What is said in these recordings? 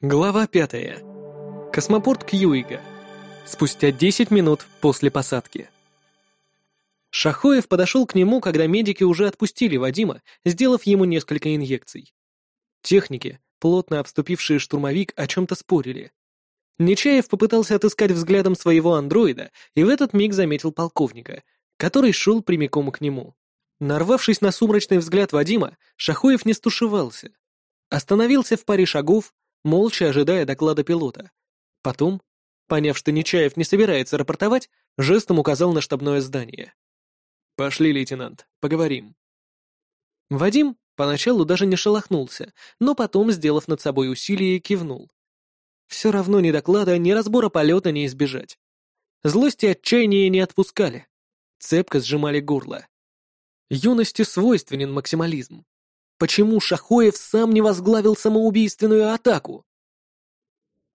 Глава пятая. Космопорт Кьюига. Спустя 10 минут после посадки. Шахоев подошел к нему, когда медики уже отпустили Вадима, сделав ему несколько инъекций. Техники, плотно обступившие штурмовик, о чем-то спорили. Нечаев попытался отыскать взглядом своего андроида и в этот миг заметил полковника, который шел прямиком к нему. Нарвавшись на сумрачный взгляд Вадима, Шахоев не стушевался. Остановился в паре шагов, молча ожидая доклада пилота. Потом, поняв, что Нечаев не собирается рапортовать, жестом указал на штабное здание. «Пошли, лейтенант, поговорим». Вадим поначалу даже не шелохнулся, но потом, сделав над собой усилие, кивнул. Все равно ни доклада, ни разбора полета не избежать. Злость и отчаяние не отпускали. Цепко сжимали горло. Юности свойственен максимализм. Почему Шахоев сам не возглавил самоубийственную атаку?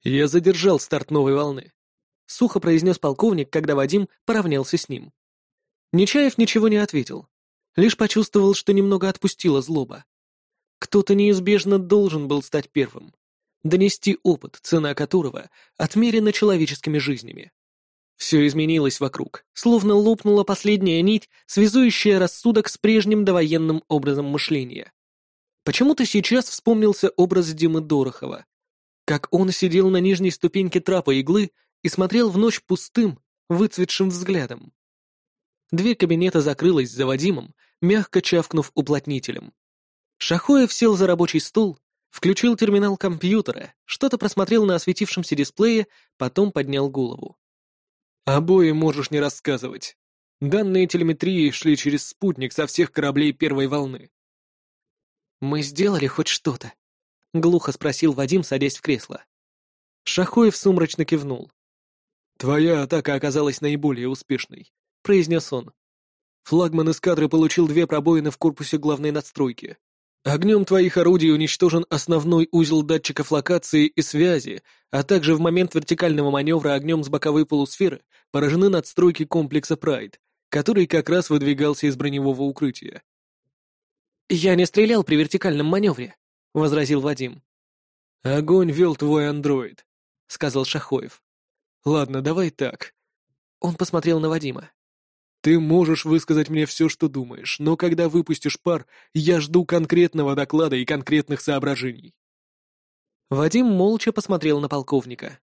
«Я задержал старт новой волны», — сухо произнес полковник, когда Вадим поравнялся с ним. Нечаев ничего не ответил, лишь почувствовал, что немного отпустила злоба. Кто-то неизбежно должен был стать первым, донести опыт, цена которого отмерена человеческими жизнями. Все изменилось вокруг, словно лопнула последняя нить, связующая рассудок с прежним довоенным образом мышления. Почему-то сейчас вспомнился образ Димы Дорохова. Как он сидел на нижней ступеньке трапа иглы и смотрел в ночь пустым, выцветшим взглядом. Дверь кабинета закрылась за Вадимом, мягко чавкнув уплотнителем. Шахоев сел за рабочий стол, включил терминал компьютера, что-то просмотрел на осветившемся дисплее, потом поднял голову. «Обои можешь не рассказывать. Данные телеметрии шли через спутник со всех кораблей первой волны. «Мы сделали хоть что-то?» — глухо спросил Вадим, садясь в кресло. Шахоев сумрачно кивнул. «Твоя атака оказалась наиболее успешной», — произнес он. «Флагман эскадры получил две пробоины в корпусе главной надстройки. Огнем твоих орудий уничтожен основной узел датчиков локации и связи, а также в момент вертикального маневра огнем с боковой полусферы поражены надстройки комплекса Прайд, который как раз выдвигался из броневого укрытия. «Я не стрелял при вертикальном маневре», — возразил Вадим. «Огонь вел твой андроид», — сказал Шахоев. «Ладно, давай так». Он посмотрел на Вадима. «Ты можешь высказать мне все, что думаешь, но когда выпустишь пар, я жду конкретного доклада и конкретных соображений». Вадим молча посмотрел на полковника.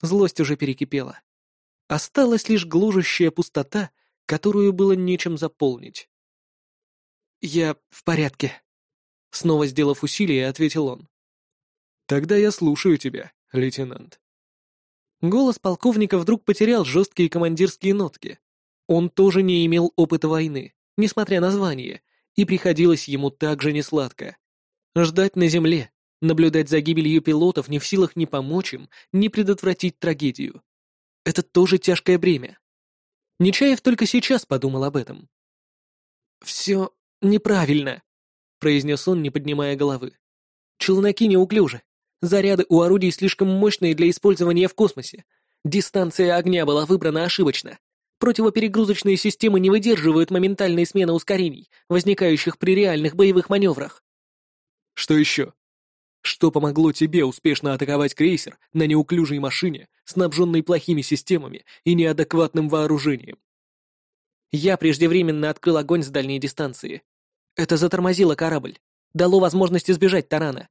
Злость уже перекипела. Осталась лишь гложущая пустота, которую было нечем заполнить. «Я в порядке», — снова сделав усилие, ответил он. «Тогда я слушаю тебя, лейтенант». Голос полковника вдруг потерял жесткие командирские нотки. Он тоже не имел опыта войны, несмотря на звание, и приходилось ему так же несладко. Ждать на земле, наблюдать за гибелью пилотов не в силах ни помочь им, ни предотвратить трагедию. Это тоже тяжкое бремя. Нечаев только сейчас подумал об этом. «Все «Неправильно», — произнес он, не поднимая головы. «Челноки неуклюжи. Заряды у орудий слишком мощные для использования в космосе. Дистанция огня была выбрана ошибочно. Противоперегрузочные системы не выдерживают моментальной смены ускорений, возникающих при реальных боевых маневрах». «Что еще?» Что помогло тебе успешно атаковать крейсер на неуклюжей машине, снабженной плохими системами и неадекватным вооружением? Я преждевременно открыл огонь с дальней дистанции. Это затормозило корабль, дало возможность избежать тарана.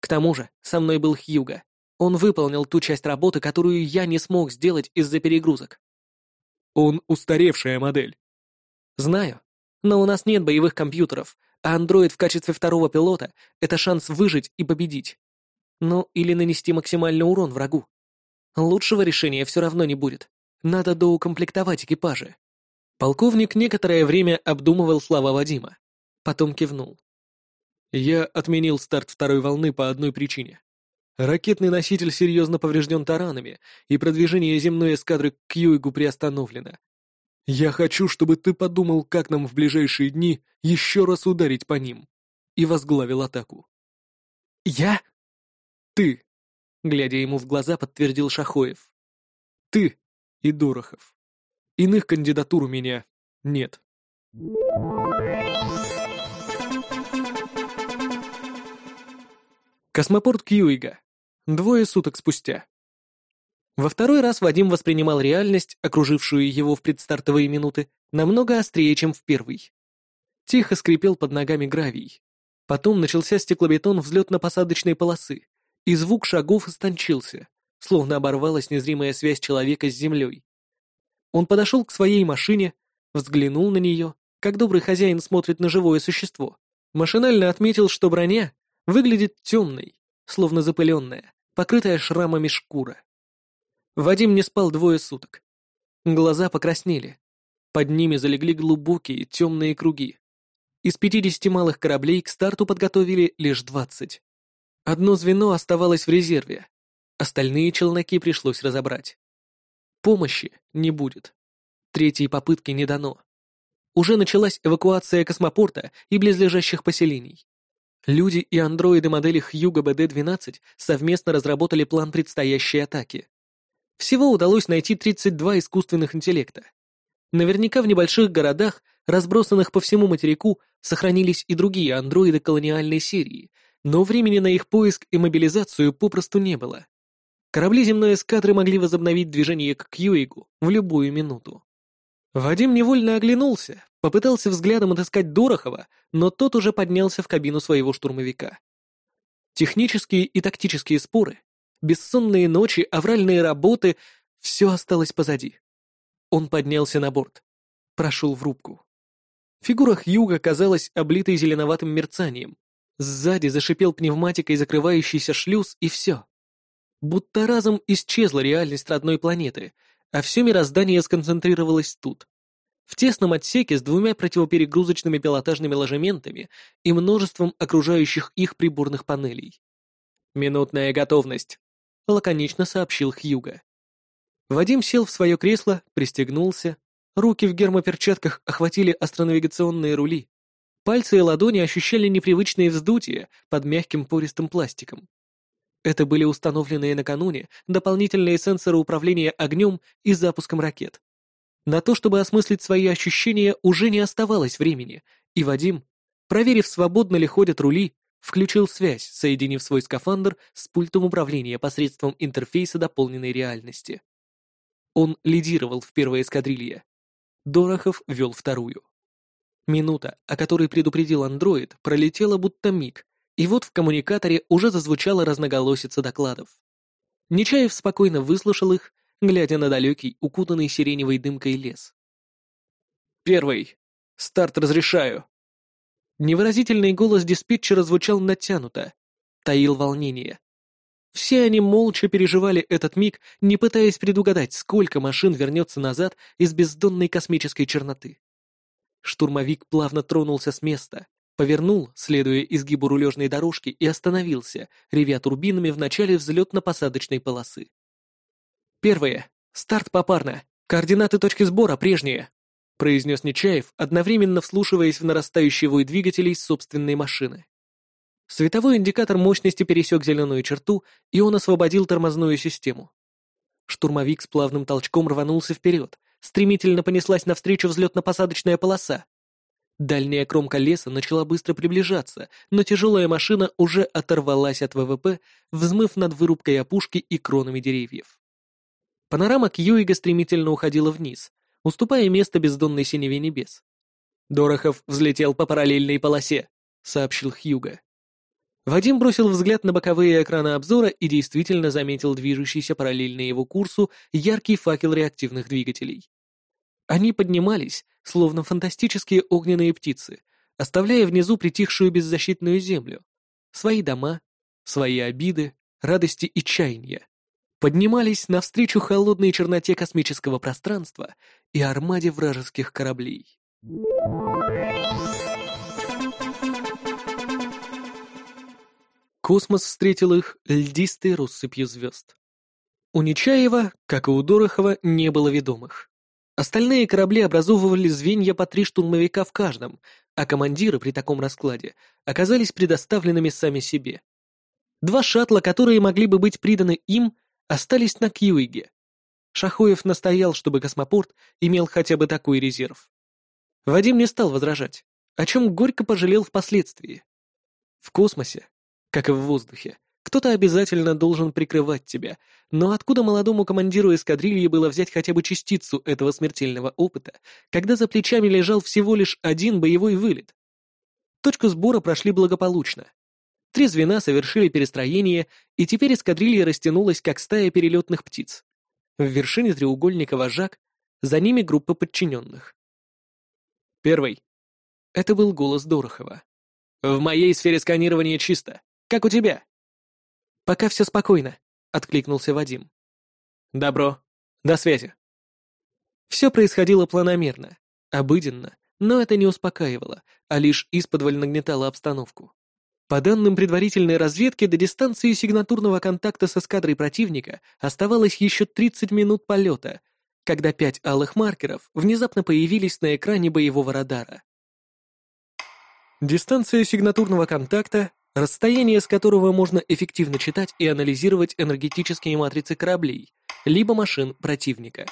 К тому же, со мной был Хьюга. Он выполнил ту часть работы, которую я не смог сделать из-за перегрузок. Он устаревшая модель. Знаю, но у нас нет боевых компьютеров, а андроид в качестве второго пилота — это шанс выжить и победить. Ну, или нанести максимальный урон врагу. Лучшего решения все равно не будет. Надо доукомплектовать экипажи. Полковник некоторое время обдумывал слова Вадима. Потом кивнул. «Я отменил старт второй волны по одной причине. Ракетный носитель серьезно поврежден таранами, и продвижение земной эскадры к Кьюигу приостановлено. Я хочу, чтобы ты подумал, как нам в ближайшие дни еще раз ударить по ним, и возглавил атаку». «Я?» «Ты», — глядя ему в глаза, подтвердил Шахоев. «Ты и Дорохов». Иных кандидатур у меня нет. Космопорт Кьюига. Двое суток спустя. Во второй раз Вадим воспринимал реальность, окружившую его в предстартовые минуты, намного острее, чем в первый. Тихо скрипел под ногами гравий. Потом начался стеклобетон взлетно-посадочной полосы, и звук шагов истончился, словно оборвалась незримая связь человека с землей. Он подошел к своей машине, взглянул на нее, как добрый хозяин смотрит на живое существо. Машинально отметил, что броня выглядит темной, словно запыленная, покрытая шрамами шкура. Вадим не спал двое суток. Глаза покраснели. Под ними залегли глубокие темные круги. Из 50 малых кораблей к старту подготовили лишь 20. Одно звено оставалось в резерве. Остальные челноки пришлось разобрать. Помощи не будет. Третьей попытки не дано. Уже началась эвакуация космопорта и близлежащих поселений. Люди и андроиды модели Хьюго БД-12 совместно разработали план предстоящей атаки. Всего удалось найти 32 искусственных интеллекта. Наверняка в небольших городах, разбросанных по всему материку, сохранились и другие андроиды колониальной серии, но времени на их поиск и мобилизацию попросту не было. Корабли земной эскадры могли возобновить движение к Кьюигу в любую минуту. Вадим невольно оглянулся, попытался взглядом отыскать Дорохова, но тот уже поднялся в кабину своего штурмовика. Технические и тактические споры, бессонные ночи, авральные работы — все осталось позади. Он поднялся на борт, прошел в рубку. Фигура Хьюга казалась облитой зеленоватым мерцанием. Сзади зашипел пневматикой закрывающийся шлюз, и все. Будто разом исчезла реальность родной планеты — а все мироздание сконцентрировалось тут. В тесном отсеке с двумя противоперегрузочными пилотажными ложементами и множеством окружающих их приборных панелей. «Минутная готовность», — лаконично сообщил Хьюга. Вадим сел в свое кресло, пристегнулся, руки в гермоперчатках охватили астронавигационные рули. Пальцы и ладони ощущали непривычные вздутия под мягким пористым пластиком. Это были установленные накануне дополнительные сенсоры управления огнем и запуском ракет. На то, чтобы осмыслить свои ощущения, уже не оставалось времени, и Вадим, проверив, свободно ли ходят рули, включил связь, соединив свой скафандр с пультом управления посредством интерфейса дополненной реальности. Он лидировал в первой эскадрилье. Дорохов вел вторую. Минута, о которой предупредил андроид, пролетела будто миг, и вот в коммуникаторе уже зазвучала разноголосица докладов. Нечаев спокойно выслушал их, глядя на далекий, укутанный сиреневой дымкой лес. «Первый. Старт разрешаю». Невыразительный голос диспетчера звучал натянуто, таил волнение. Все они молча переживали этот миг, не пытаясь предугадать, сколько машин вернется назад из бездонной космической черноты. Штурмовик плавно тронулся с места, Повернул, следуя изгибу рулежной дорожки, и остановился, ревя турбинами в начале взлетно-посадочной полосы. «Первое. Старт попарно. Координаты точки сбора прежние», произнес Нечаев, одновременно вслушиваясь в нарастающий вой двигателей собственной машины. Световой индикатор мощности пересек зеленую черту, и он освободил тормозную систему. Штурмовик с плавным толчком рванулся вперед, стремительно понеслась навстречу взлетно-посадочная полоса. Дальняя кромка леса начала быстро приближаться, но тяжелая машина уже оторвалась от ВВП, взмыв над вырубкой опушки и кронами деревьев. Панорама Кьюига стремительно уходила вниз, уступая место бездонной синеве небес. «Дорохов взлетел по параллельной полосе», — сообщил Хьюга. Вадим бросил взгляд на боковые экраны обзора и действительно заметил движущийся параллельно его курсу яркий факел реактивных двигателей. Они поднимались, словно фантастические огненные птицы, оставляя внизу притихшую беззащитную землю. Свои дома, свои обиды, радости и чаяния. Поднимались навстречу холодной черноте космического пространства и армаде вражеских кораблей. Космос встретил их льдистой россыпью звезд. У Нечаева, как и у Дорохова, не было ведомых. Остальные корабли образовывали звенья по три штурмовика в каждом, а командиры при таком раскладе оказались предоставленными сами себе. Два шаттла, которые могли бы быть приданы им, остались на Кьюиге. Шахоев настоял, чтобы космопорт имел хотя бы такой резерв. Вадим не стал возражать, о чем горько пожалел впоследствии. В космосе, как и в воздухе, Кто-то обязательно должен прикрывать тебя, но откуда молодому командиру эскадрильи было взять хотя бы частицу этого смертельного опыта, когда за плечами лежал всего лишь один боевой вылет? Точку сбора прошли благополучно. Три звена совершили перестроение, и теперь эскадрилья растянулась, как стая перелетных птиц. В вершине треугольника вожак, за ними группа подчиненных. Первый. Это был голос Дорохова. «В моей сфере сканирования чисто. Как у тебя?» «Пока все спокойно», — откликнулся Вадим. «Добро. До связи». Все происходило планомерно, обыденно, но это не успокаивало, а лишь исподволь нагнетало обстановку. По данным предварительной разведки, до дистанции сигнатурного контакта с эскадрой противника оставалось еще 30 минут полета, когда пять алых маркеров внезапно появились на экране боевого радара. Дистанция сигнатурного контакта расстояние с которого можно эффективно читать и анализировать энергетические матрицы кораблей, либо машин противника.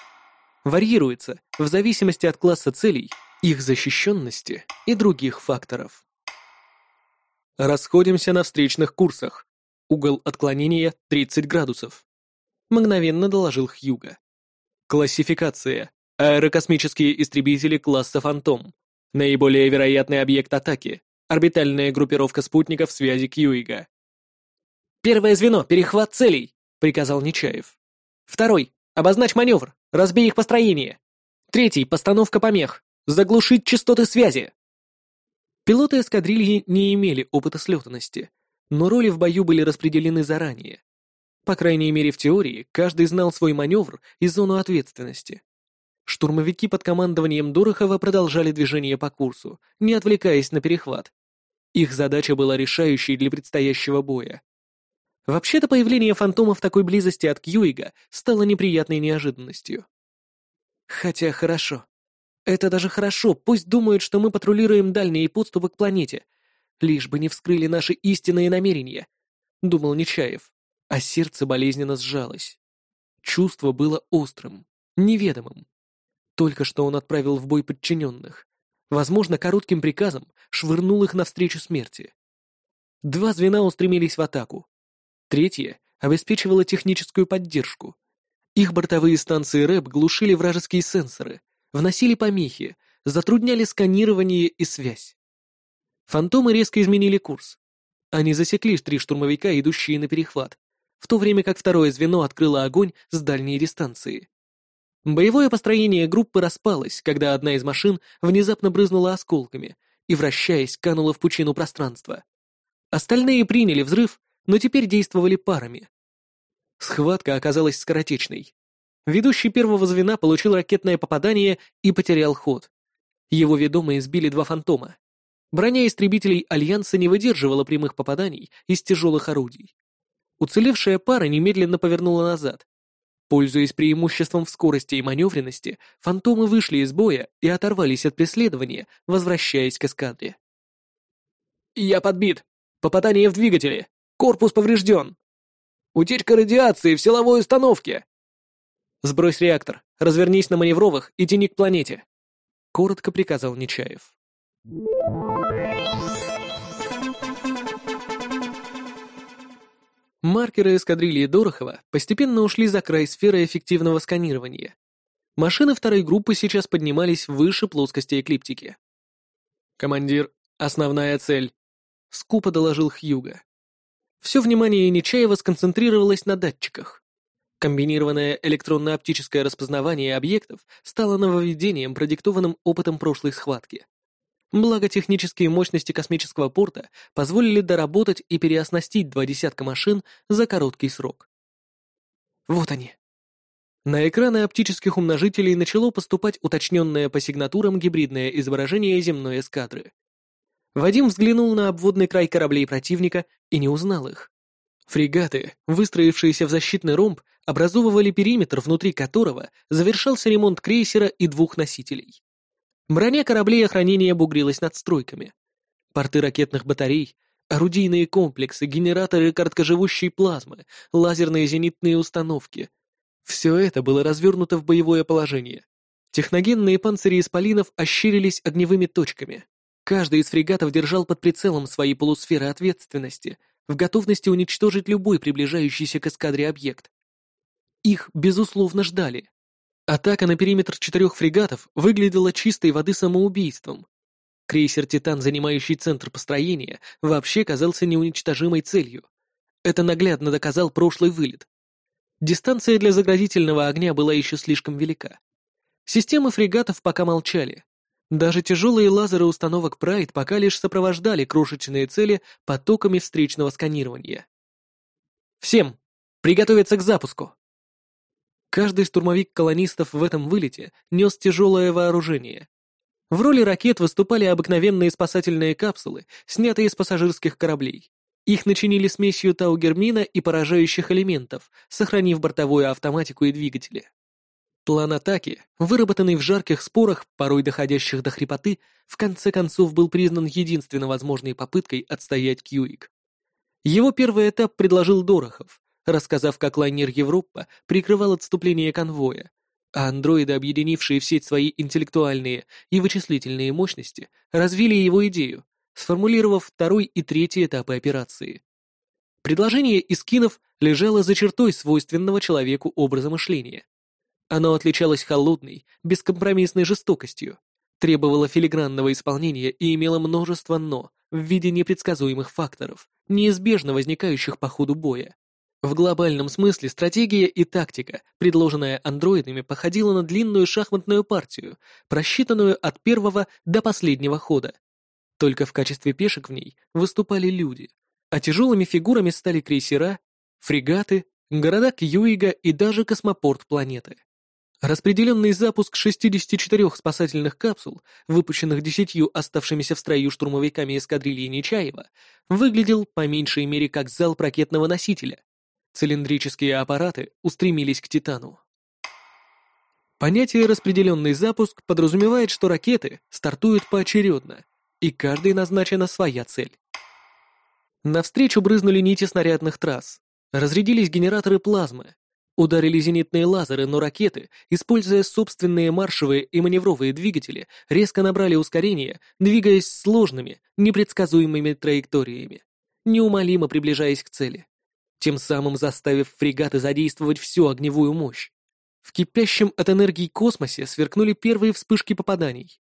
Варьируется в зависимости от класса целей, их защищенности и других факторов. Расходимся на встречных курсах. Угол отклонения 30 градусов. Мгновенно доложил Хьюга. Классификация. Аэрокосмические истребители класса «Фантом». Наиболее вероятный объект атаки Орбитальная группировка спутников связи Кьюига. «Первое звено, перехват целей», — приказал Нечаев. «Второй, обозначь маневр, разбей их построение. Третий, постановка помех, заглушить частоты связи». Пилоты эскадрильи не имели опыта слетанности, но роли в бою были распределены заранее. По крайней мере, в теории, каждый знал свой маневр и зону ответственности. Штурмовики под командованием Дорохова продолжали движение по курсу, не отвлекаясь на перехват. Их задача была решающей для предстоящего боя. Вообще-то появление фантома в такой близости от Кьюига стало неприятной неожиданностью. Хотя хорошо. Это даже хорошо, пусть думают, что мы патрулируем дальние подступы к планете. Лишь бы не вскрыли наши истинные намерения, думал Нечаев, а сердце болезненно сжалось. Чувство было острым, неведомым. Только что он отправил в бой подчиненных. Возможно, коротким приказом швырнул их навстречу смерти. Два звена устремились в атаку. Третье обеспечивало техническую поддержку. Их бортовые станции РЭП глушили вражеские сенсоры, вносили помехи, затрудняли сканирование и связь. Фантомы резко изменили курс. Они засекли три штурмовика, идущие на перехват, в то время как второе звено открыло огонь с дальней дистанции. Боевое построение группы распалось, когда одна из машин внезапно брызнула осколками и, вращаясь, канула в пучину пространства. Остальные приняли взрыв, но теперь действовали парами. Схватка оказалась скоротечной. Ведущий первого звена получил ракетное попадание и потерял ход. Его ведомые сбили два фантома. Броня истребителей Альянса не выдерживала прямых попаданий из тяжелых орудий. Уцелевшая пара немедленно повернула назад, Пользуясь преимуществом в скорости и маневренности, фантомы вышли из боя и оторвались от преследования, возвращаясь к эскадре. «Я подбит! Попадание в двигатели! Корпус поврежден! Утечка радиации в силовой установке!» «Сбрось реактор, развернись на маневровых и тяни к планете!» — коротко приказал Нечаев. Маркеры эскадрильи Дорохова постепенно ушли за край сферы эффективного сканирования. Машины второй группы сейчас поднимались выше плоскости эклиптики. «Командир, основная цель», — скупо доложил Хьюга. Все внимание Нечаева сконцентрировалось на датчиках. Комбинированное электронно-оптическое распознавание объектов стало нововведением, продиктованным опытом прошлой схватки. Благо технические мощности космического порта позволили доработать и переоснастить два десятка машин за короткий срок. Вот они. На экраны оптических умножителей начало поступать уточненное по сигнатурам гибридное изображение земной эскадры. Вадим взглянул на обводный край кораблей противника и не узнал их. Фрегаты, выстроившиеся в защитный ромб, образовывали периметр, внутри которого завершался ремонт крейсера и двух носителей. Броня кораблей охранения бугрилась над стройками. Порты ракетных батарей, орудийные комплексы, генераторы короткоживущей плазмы, лазерные зенитные установки. Все это было развернуто в боевое положение. Техногенные панцири исполинов ощерились огневыми точками. Каждый из фрегатов держал под прицелом свои полусферы ответственности, в готовности уничтожить любой приближающийся к эскадре объект. Их, безусловно, ждали. Атака на периметр четырех фрегатов выглядела чистой воды самоубийством. Крейсер «Титан», занимающий центр построения, вообще казался неуничтожимой целью. Это наглядно доказал прошлый вылет. Дистанция для заградительного огня была еще слишком велика. Системы фрегатов пока молчали. Даже тяжелые лазеры установок Прайд пока лишь сопровождали крошечные цели потоками встречного сканирования. «Всем! Приготовиться к запуску!» Каждый штурмовик колонистов в этом вылете нес тяжелое вооружение. В роли ракет выступали обыкновенные спасательные капсулы, снятые с пассажирских кораблей. Их начинили смесью таугермина и поражающих элементов, сохранив бортовую автоматику и двигатели. План атаки, выработанный в жарких спорах, порой доходящих до хрипоты, в конце концов был признан единственно возможной попыткой отстоять Кьюик. Его первый этап предложил Дорохов, рассказав, как лайнер Европа прикрывал отступление конвоя, а андроиды, объединившие в сеть свои интеллектуальные и вычислительные мощности, развили его идею, сформулировав второй и третий этапы операции. Предложение Искинов лежало за чертой свойственного человеку образа мышления. Оно отличалось холодной, бескомпромиссной жестокостью, требовало филигранного исполнения и имело множество «но» в виде непредсказуемых факторов, неизбежно возникающих по ходу боя. В глобальном смысле стратегия и тактика, предложенная андроидами, походила на длинную шахматную партию, просчитанную от первого до последнего хода. Только в качестве пешек в ней выступали люди, а тяжелыми фигурами стали крейсера, фрегаты, города Кьюига и даже космопорт планеты. Распределенный запуск 64 спасательных капсул, выпущенных десятью оставшимися в строю штурмовиками эскадрильи Нечаева, выглядел по меньшей мере как залп ракетного носителя. Цилиндрические аппараты устремились к Титану. Понятие «распределенный запуск» подразумевает, что ракеты стартуют поочередно, и каждой назначена своя цель. Навстречу брызнули нити снарядных трасс, разрядились генераторы плазмы, Ударили зенитные лазеры, но ракеты, используя собственные маршевые и маневровые двигатели, резко набрали ускорение, двигаясь сложными, непредсказуемыми траекториями, неумолимо приближаясь к цели, тем самым заставив фрегаты задействовать всю огневую мощь. В кипящем от энергии космосе сверкнули первые вспышки попаданий.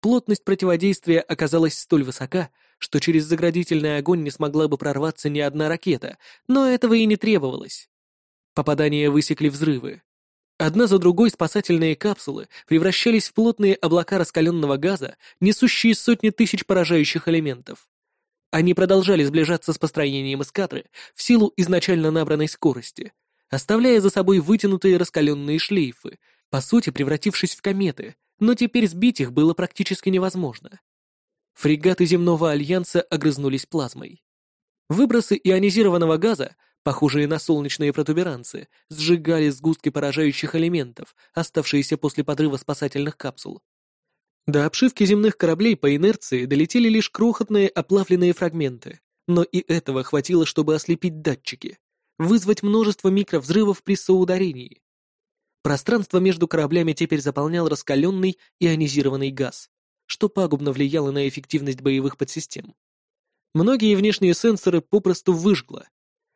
Плотность противодействия оказалась столь высока, что через заградительный огонь не смогла бы прорваться ни одна ракета, но этого и не требовалось. Попадания высекли взрывы. Одна за другой спасательные капсулы превращались в плотные облака раскаленного газа, несущие сотни тысяч поражающих элементов. Они продолжали сближаться с построением эскадры в силу изначально набранной скорости, оставляя за собой вытянутые раскаленные шлейфы, по сути превратившись в кометы, но теперь сбить их было практически невозможно. Фрегаты земного альянса огрызнулись плазмой. Выбросы ионизированного газа похожие на солнечные протуберанцы, сжигали сгустки поражающих элементов, оставшиеся после подрыва спасательных капсул. До обшивки земных кораблей по инерции долетели лишь крохотные оплавленные фрагменты, но и этого хватило, чтобы ослепить датчики, вызвать множество микровзрывов при соударении. Пространство между кораблями теперь заполнял раскаленный ионизированный газ, что пагубно влияло на эффективность боевых подсистем. Многие внешние сенсоры попросту выжгло,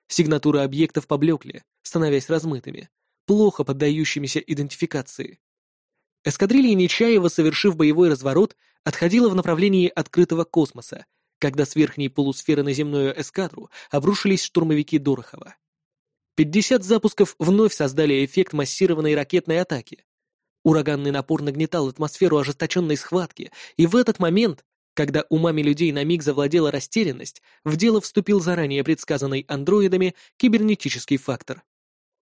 Сигнатуры объектов поблекли, становясь размытыми, плохо поддающимися идентификации. Эскадрилья Нечаева, совершив боевой разворот, отходила в направлении открытого космоса, когда с верхней полусферы на земную эскадру обрушились штурмовики Дорохова. 50 запусков вновь создали эффект массированной ракетной атаки. Ураганный напор нагнетал атмосферу ожесточенной схватки, и в этот момент когда умами людей на миг завладела растерянность, в дело вступил заранее предсказанный андроидами кибернетический фактор.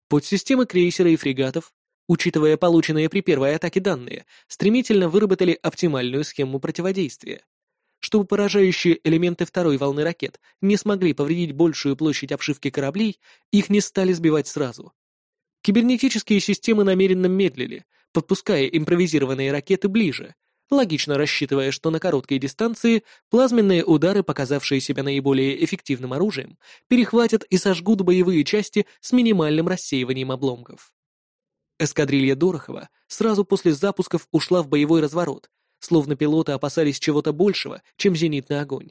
Подсистемы крейсера и фрегатов, учитывая полученные при первой атаке данные, стремительно выработали оптимальную схему противодействия. Чтобы поражающие элементы второй волны ракет не смогли повредить большую площадь обшивки кораблей, их не стали сбивать сразу. Кибернетические системы намеренно медлили, подпуская импровизированные ракеты ближе, логично рассчитывая, что на короткой дистанции плазменные удары, показавшие себя наиболее эффективным оружием, перехватят и сожгут боевые части с минимальным рассеиванием обломков. Эскадрилья Дорохова сразу после запусков ушла в боевой разворот, словно пилоты опасались чего-то большего, чем зенитный огонь.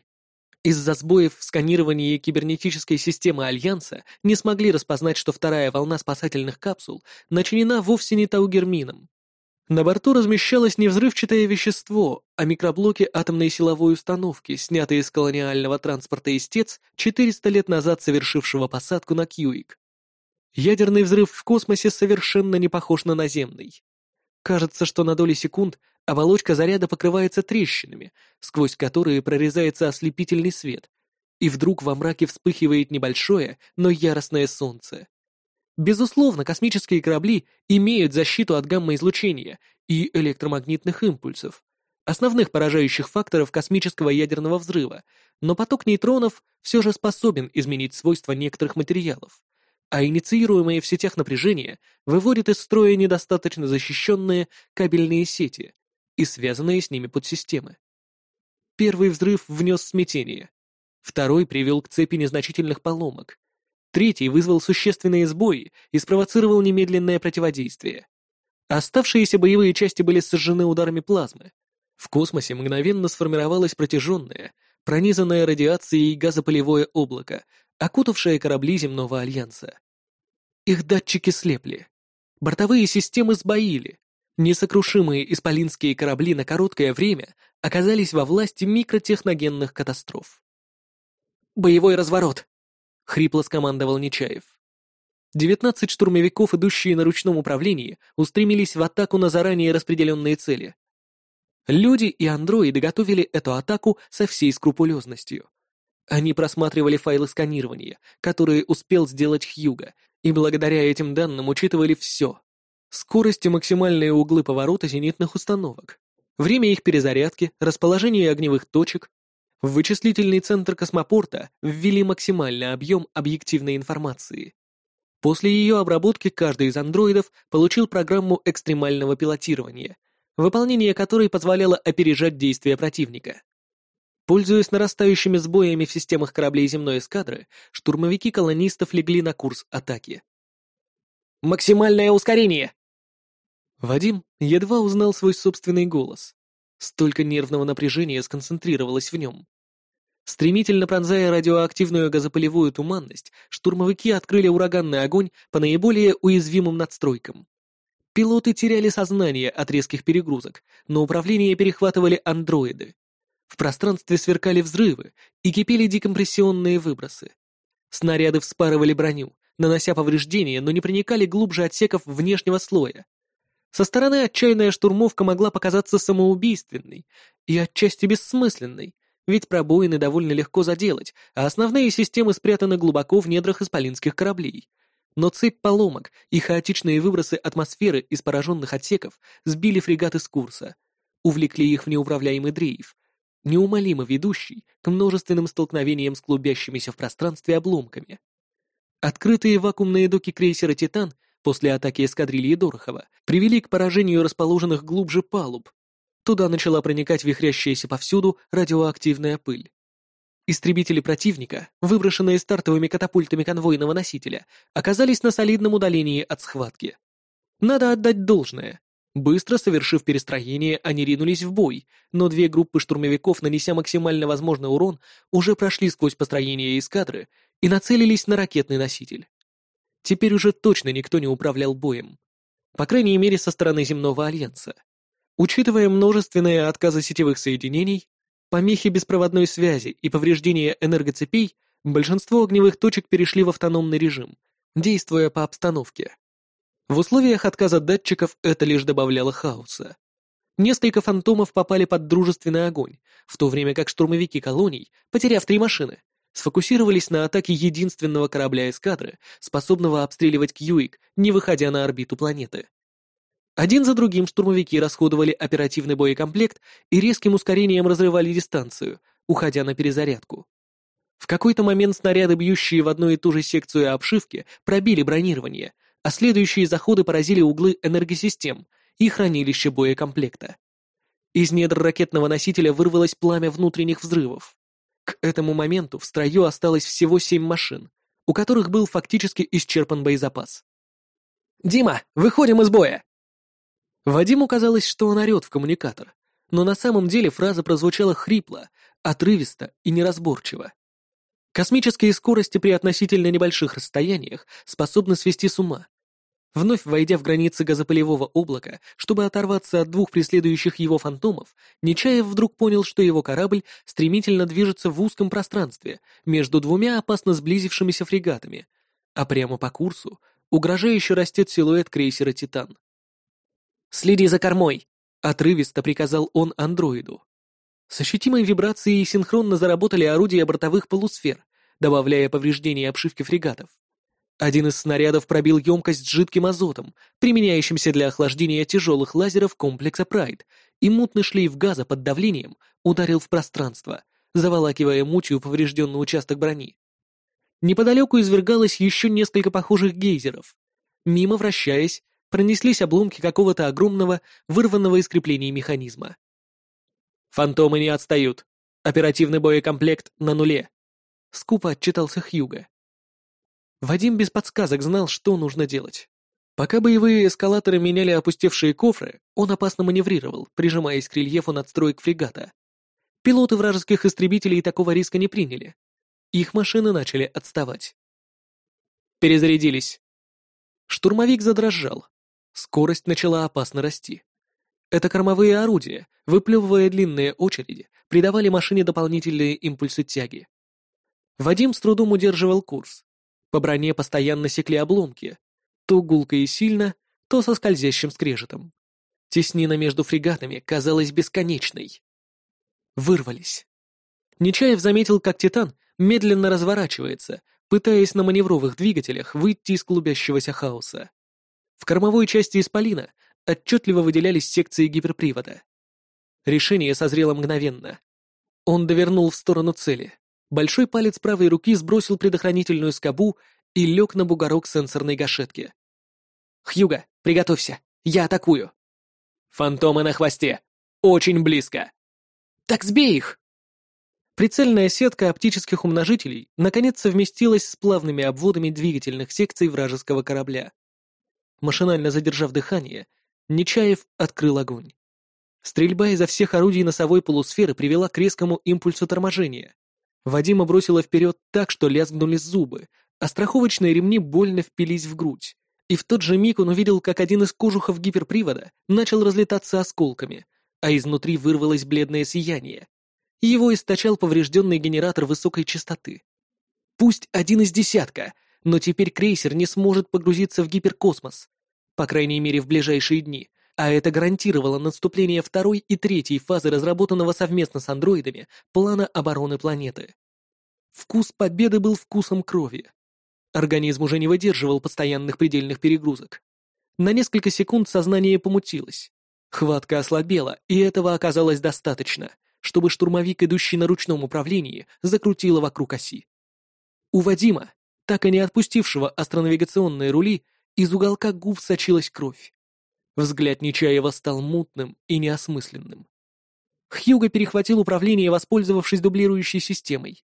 Из-за сбоев в сканировании кибернетической системы Альянса не смогли распознать, что вторая волна спасательных капсул начинена вовсе не таугермином. На борту размещалось не взрывчатое вещество, а микроблоки атомной силовой установки, снятые из колониального транспорта «Истец», 400 лет назад совершившего посадку на Кьюик. Ядерный взрыв в космосе совершенно не похож на наземный. Кажется, что на доли секунд оболочка заряда покрывается трещинами, сквозь которые прорезается ослепительный свет, и вдруг во мраке вспыхивает небольшое, но яростное солнце. Безусловно, космические корабли имеют защиту от гамма-излучения и электромагнитных импульсов, основных поражающих факторов космического ядерного взрыва, но поток нейтронов все же способен изменить свойства некоторых материалов а инициируемое в сетях напряжение выводит из строя недостаточно защищенные кабельные сети и связанные с ними подсистемы. Первый взрыв внес смятение, второй привел к цепи незначительных поломок, третий вызвал существенные сбои и спровоцировал немедленное противодействие. Оставшиеся боевые части были сожжены ударами плазмы. В космосе мгновенно сформировалось протяженное, пронизанное радиацией газопылевое облако, окутавшее корабли земного альянса. Их датчики слепли. Бортовые системы сбоили. Несокрушимые исполинские корабли на короткое время оказались во власти микротехногенных катастроф. «Боевой разворот!» — хрипло скомандовал Нечаев. Девятнадцать штурмовиков, идущие на ручном управлении, устремились в атаку на заранее распределенные цели. Люди и андроиды готовили эту атаку со всей скрупулезностью. Они просматривали файлы сканирования, которые успел сделать Хьюга, и благодаря этим данным учитывали все. Скорость и максимальные углы поворота зенитных установок, время их перезарядки, расположение огневых точек. В вычислительный центр космопорта ввели максимальный объем объективной информации. После ее обработки каждый из андроидов получил программу экстремального пилотирования, выполнение которой позволяло опережать действия противника. Пользуясь нарастающими сбоями в системах кораблей земной эскадры, штурмовики колонистов легли на курс атаки. «Максимальное ускорение!» Вадим едва узнал свой собственный голос. Столько нервного напряжения сконцентрировалось в нем. Стремительно пронзая радиоактивную газопылевую туманность, штурмовики открыли ураганный огонь по наиболее уязвимым надстройкам. Пилоты теряли сознание от резких перегрузок, но управление перехватывали андроиды. В пространстве сверкали взрывы и кипели декомпрессионные выбросы. Снаряды вспарывали броню, нанося повреждения, но не проникали глубже отсеков внешнего слоя. Со стороны отчаянная штурмовка могла показаться самоубийственной и отчасти бессмысленной, ведь пробоины довольно легко заделать, а основные системы спрятаны глубоко в недрах исполинских кораблей. Но цепь поломок и хаотичные выбросы атмосферы из пораженных отсеков сбили фрегаты с курса, увлекли их в неуправляемый дрейф, неумолимо ведущий к множественным столкновениям с клубящимися в пространстве обломками. Открытые вакуумные доки крейсера «Титан» после атаки эскадрильи Дорохова привели к поражению расположенных глубже палуб. Туда начала проникать вихрящаяся повсюду радиоактивная пыль. Истребители противника, выброшенные стартовыми катапультами конвойного носителя, оказались на солидном удалении от схватки. Надо отдать должное. Быстро совершив перестроение, они ринулись в бой, но две группы штурмовиков, нанеся максимально возможный урон, уже прошли сквозь построение эскадры и нацелились на ракетный носитель. Теперь уже точно никто не управлял боем. По крайней мере, со стороны земного альянса. Учитывая множественные отказы сетевых соединений, помехи беспроводной связи и повреждения энергоцепей, большинство огневых точек перешли в автономный режим, действуя по обстановке. В условиях отказа датчиков это лишь добавляло хаоса. Несколько фантомов попали под дружественный огонь, в то время как штурмовики колоний, потеряв три машины, сфокусировались на атаке единственного корабля эскадры, способного обстреливать Кьюик, не выходя на орбиту планеты. Один за другим штурмовики расходовали оперативный боекомплект и резким ускорением разрывали дистанцию, уходя на перезарядку. В какой-то момент снаряды, бьющие в одну и ту же секцию обшивки, пробили бронирование, а следующие заходы поразили углы энергосистем и хранилище боекомплекта. Из недр ракетного носителя вырвалось пламя внутренних взрывов. К этому моменту в строю осталось всего семь машин, у которых был фактически исчерпан боезапас. «Дима, выходим из боя!» Вадиму казалось, что он орет в коммуникатор, но на самом деле фраза прозвучала хрипло, отрывисто и неразборчиво. Космические скорости при относительно небольших расстояниях способны свести с ума. Вновь войдя в границы газопылевого облака, чтобы оторваться от двух преследующих его фантомов, Нечаев вдруг понял, что его корабль стремительно движется в узком пространстве между двумя опасно сблизившимися фрегатами, а прямо по курсу угрожающе растет силуэт крейсера «Титан». «Следи за кормой!» — отрывисто приказал он андроиду. С ощутимой вибрацией синхронно заработали орудия бортовых полусфер, добавляя повреждения обшивки фрегатов. Один из снарядов пробил емкость с жидким азотом, применяющимся для охлаждения тяжелых лазеров комплекса Прайд, и мутный шлейф газа под давлением ударил в пространство, заволакивая мутью поврежденный участок брони. Неподалеку извергалось еще несколько похожих гейзеров. Мимо, вращаясь, пронеслись обломки какого-то огромного, вырванного из креплений механизма. «Фантомы не отстают. Оперативный боекомплект на нуле», — скупо отчитался Хьюга. Вадим без подсказок знал, что нужно делать. Пока боевые эскалаторы меняли опустевшие кофры, он опасно маневрировал, прижимаясь к рельефу надстроек фрегата. Пилоты вражеских истребителей такого риска не приняли. Их машины начали отставать. Перезарядились. Штурмовик задрожал. Скорость начала опасно расти. Это кормовые орудия, выплевывая длинные очереди, придавали машине дополнительные импульсы тяги. Вадим с трудом удерживал курс. По броне постоянно секли обломки, то гулко и сильно, то со скользящим скрежетом. Теснина между фрегатами казалась бесконечной. Вырвались. Нечаев заметил, как «Титан» медленно разворачивается, пытаясь на маневровых двигателях выйти из клубящегося хаоса. В кормовой части «Исполина» отчетливо выделялись секции гиперпривода. Решение созрело мгновенно. Он довернул в сторону цели. Большой палец правой руки сбросил предохранительную скобу и лег на бугорок сенсорной гашетки. «Хьюга, приготовься! Я атакую!» «Фантомы на хвосте! Очень близко!» «Так сбей их!» Прицельная сетка оптических умножителей наконец совместилась с плавными обводами двигательных секций вражеского корабля. Машинально задержав дыхание, Нечаев открыл огонь. Стрельба изо всех орудий носовой полусферы привела к резкому импульсу торможения. Вадима бросило вперед так, что лязгнули зубы, а страховочные ремни больно впились в грудь. И в тот же миг он увидел, как один из кожухов гиперпривода начал разлетаться осколками, а изнутри вырвалось бледное сияние. Его источал поврежденный генератор высокой частоты. Пусть один из десятка, но теперь крейсер не сможет погрузиться в гиперкосмос. По крайней мере, в ближайшие дни, а это гарантировало наступление второй и третьей фазы разработанного совместно с андроидами плана обороны планеты. Вкус победы был вкусом крови. Организм уже не выдерживал постоянных предельных перегрузок. На несколько секунд сознание помутилось. Хватка ослабела, и этого оказалось достаточно, чтобы штурмовик, идущий на ручном управлении, закрутило вокруг оси. У Вадима, так и не отпустившего астронавигационные рули, из уголка губ сочилась кровь. Взгляд Нечаева стал мутным и неосмысленным. Хьюго перехватил управление, воспользовавшись дублирующей системой.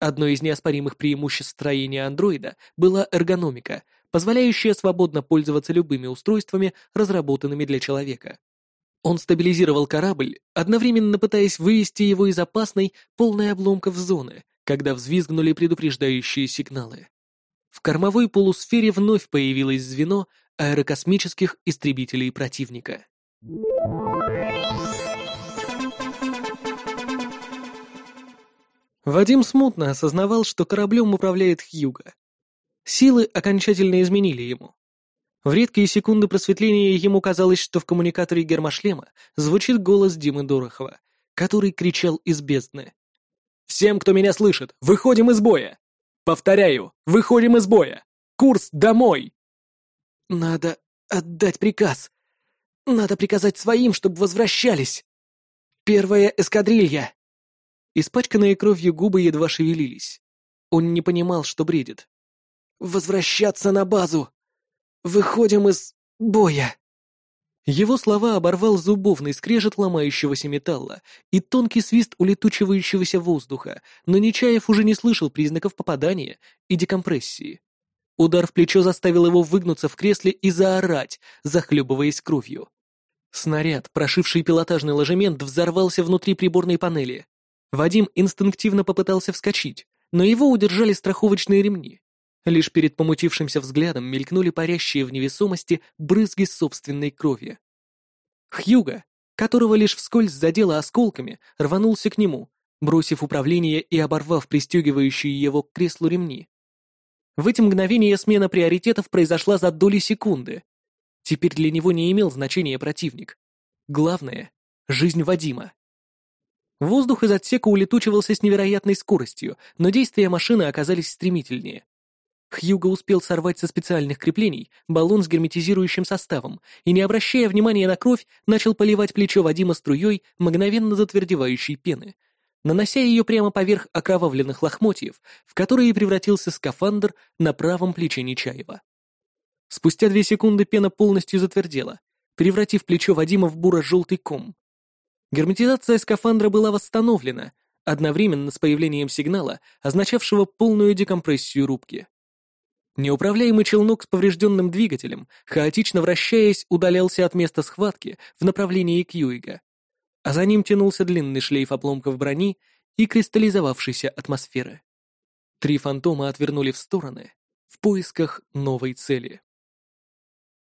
Одно из неоспоримых преимуществ строения андроида была эргономика, позволяющая свободно пользоваться любыми устройствами, разработанными для человека. Он стабилизировал корабль, одновременно пытаясь вывести его из опасной, полной обломков зоны, когда взвизгнули предупреждающие сигналы. В кормовой полусфере вновь появилось звено, аэрокосмических истребителей противника. Вадим смутно осознавал, что кораблем управляет Хьюга. Силы окончательно изменили ему. В редкие секунды просветления ему казалось, что в коммуникаторе гермошлема звучит голос Димы Дорохова, который кричал из бездны. «Всем, кто меня слышит, выходим из боя! Повторяю, выходим из боя! Курс домой!» Надо отдать приказ. Надо приказать своим, чтобы возвращались. Первая эскадрилья. Испачканные кровью губы едва шевелились. Он не понимал, что бредит. Возвращаться на базу. Выходим из боя. Его слова оборвал зубовный скрежет ломающегося металла и тонкий свист улетучивающегося воздуха, но Нечаев уже не слышал признаков попадания и декомпрессии. Удар в плечо заставил его выгнуться в кресле и заорать, захлебываясь кровью. Снаряд, прошивший пилотажный ложемент, взорвался внутри приборной панели. Вадим инстинктивно попытался вскочить, но его удержали страховочные ремни. Лишь перед помутившимся взглядом мелькнули парящие в невесомости брызги собственной крови. Хьюга, которого лишь вскользь задело осколками, рванулся к нему, бросив управление и оборвав пристегивающие его к креслу ремни. В эти мгновения смена приоритетов произошла за доли секунды. Теперь для него не имел значения противник. Главное — жизнь Вадима. Воздух из отсека улетучивался с невероятной скоростью, но действия машины оказались стремительнее. Хьюго успел сорвать со специальных креплений баллон с герметизирующим составом и, не обращая внимания на кровь, начал поливать плечо Вадима струей мгновенно затвердевающей пены, нанося ее прямо поверх окровавленных лохмотьев, в которые превратился скафандр на правом плече Нечаева. Спустя две секунды пена полностью затвердела, превратив плечо Вадима в буро-желтый ком. Герметизация скафандра была восстановлена, одновременно с появлением сигнала, означавшего полную декомпрессию рубки. Неуправляемый челнок с поврежденным двигателем, хаотично вращаясь, удалялся от места схватки в направлении Кьюига, а за ним тянулся длинный шлейф обломков брони и кристаллизовавшейся атмосферы. Три фантома отвернули в стороны в поисках новой цели.